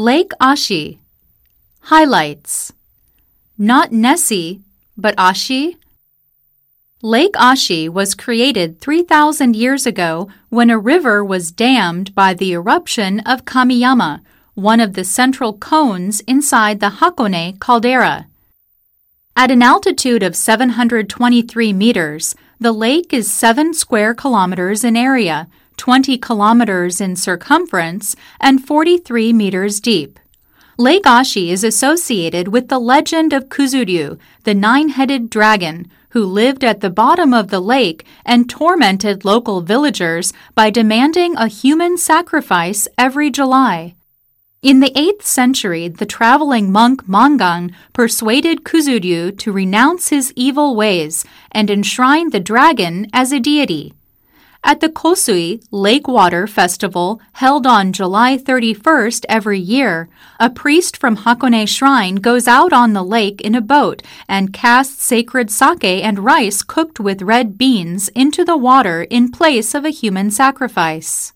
Lake Ashi. Highlights Not Nessie, but Ashi. Lake Ashi was created 3,000 years ago when a river was dammed by the eruption of Kamiyama, one of the central cones inside the Hakone caldera. At an altitude of 723 meters, the lake is 7 square kilometers in area, 20 kilometers in circumference, and 43 meters deep. Lake Ashi is associated with the legend of Kuzuryu, the nine headed dragon, who lived at the bottom of the lake and tormented local villagers by demanding a human sacrifice every July. In the 8th century, the traveling monk Mangan persuaded Kuzuryu to renounce his evil ways and enshrine the dragon as a deity. At the Kosui Lake Water Festival, held on July 31st every year, a priest from Hakone Shrine goes out on the lake in a boat and casts sacred sake and rice cooked with red beans into the water in place of a human sacrifice.